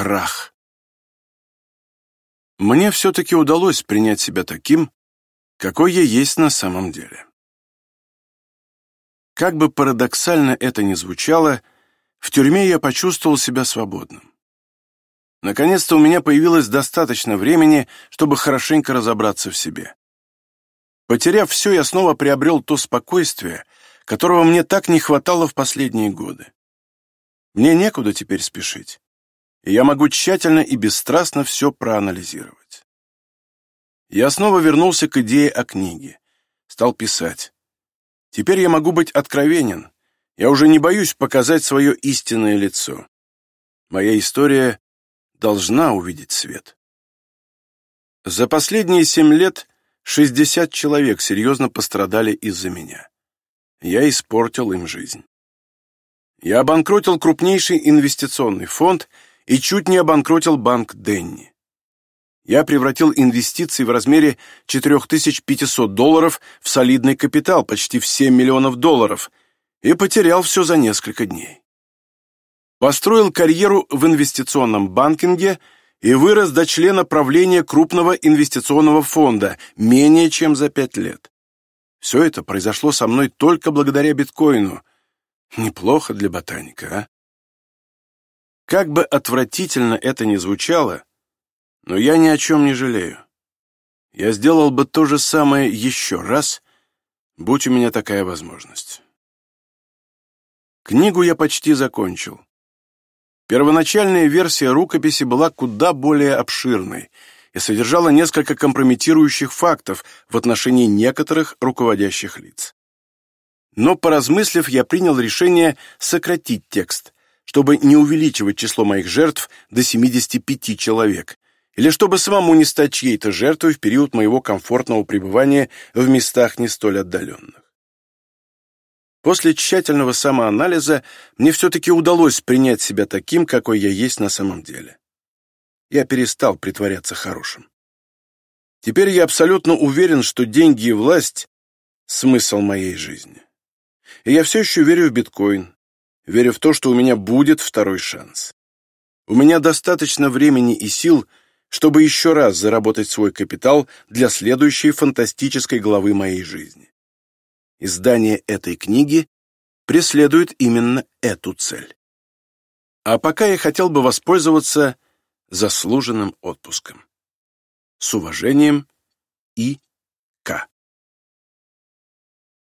Крах. Мне все-таки удалось принять себя таким, какой я есть на самом деле. Как бы парадоксально это ни звучало, в тюрьме я почувствовал себя свободным. Наконец-то у меня появилось достаточно времени, чтобы хорошенько разобраться в себе. Потеряв все, я снова приобрел то спокойствие, которого мне так не хватало в последние годы. Мне некуда теперь спешить, и я могу тщательно и бесстрастно все проанализировать. Я снова вернулся к идее о книге, стал писать. Теперь я могу быть откровенен, я уже не боюсь показать свое истинное лицо. Моя история должна увидеть свет. За последние семь лет 60 человек серьезно пострадали из-за меня. Я испортил им жизнь. Я обанкротил крупнейший инвестиционный фонд и чуть не обанкротил банк Денни. Я превратил инвестиции в размере 4500 долларов в солидный капитал, почти в 7 миллионов долларов, и потерял все за несколько дней. Построил карьеру в инвестиционном банкинге и вырос до члена правления крупного инвестиционного фонда менее чем за пять лет. Все это произошло со мной только благодаря биткоину. Неплохо для ботаника, а? Как бы отвратительно это ни звучало, но я ни о чем не жалею. Я сделал бы то же самое еще раз, будь у меня такая возможность. Книгу я почти закончил. Первоначальная версия рукописи была куда более обширной и содержала несколько компрометирующих фактов в отношении некоторых руководящих лиц. Но, поразмыслив, я принял решение сократить текст, чтобы не увеличивать число моих жертв до 75 человек, или чтобы самому не стать чьей-то жертвой в период моего комфортного пребывания в местах не столь отдаленных. После тщательного самоанализа мне все-таки удалось принять себя таким, какой я есть на самом деле. Я перестал притворяться хорошим. Теперь я абсолютно уверен, что деньги и власть — смысл моей жизни. И я все еще верю в биткоин, верю в то, что у меня будет второй шанс. У меня достаточно времени и сил, чтобы еще раз заработать свой капитал для следующей фантастической главы моей жизни. Издание этой книги преследует именно эту цель. А пока я хотел бы воспользоваться заслуженным отпуском. С уважением, И.